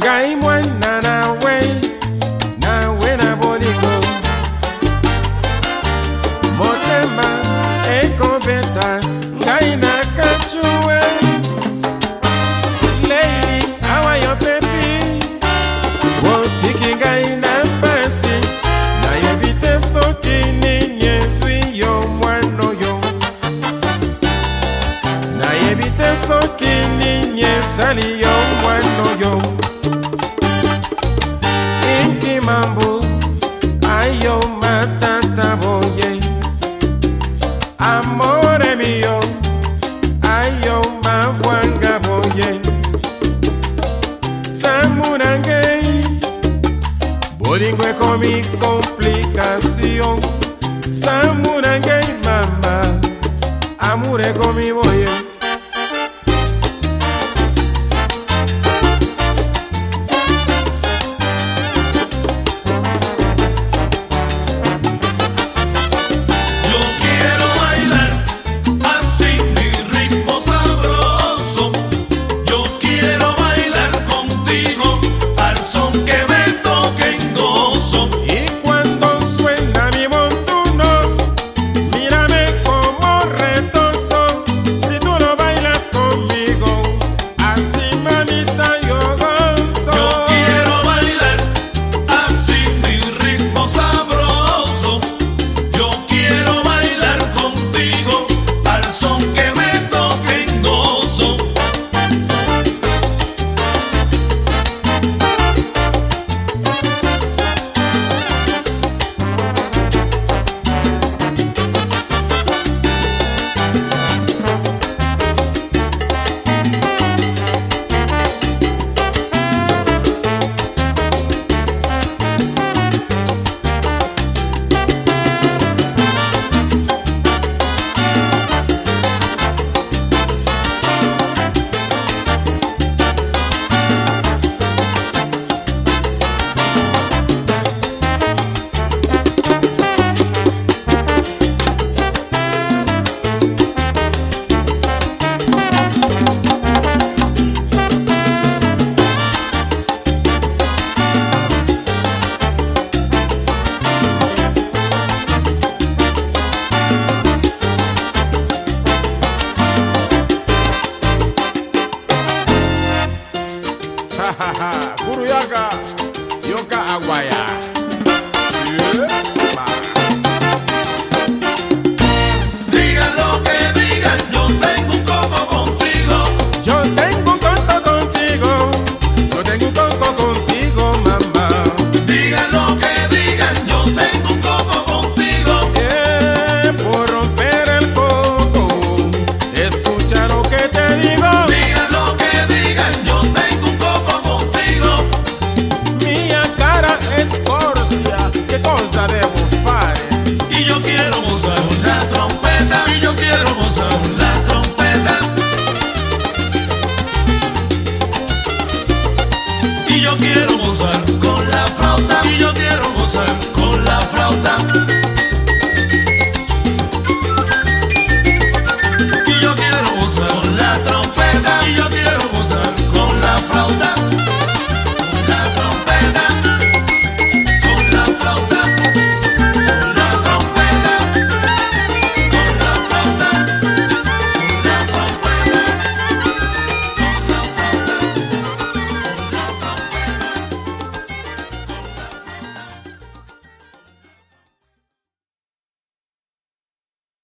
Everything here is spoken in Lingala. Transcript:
ngai mwana nawe nawe na bolingo motema ekobeta ngai na kacuwe leili awa yo pepi otiki ngai na pasi nayebi te soki nini ezwi yo mwana oyo nayebi te soki nini esali yo mwana oyo nakomi komplikation sango na ngai mama amour ekomi boye Guru Yoka Aguaya. Yeah.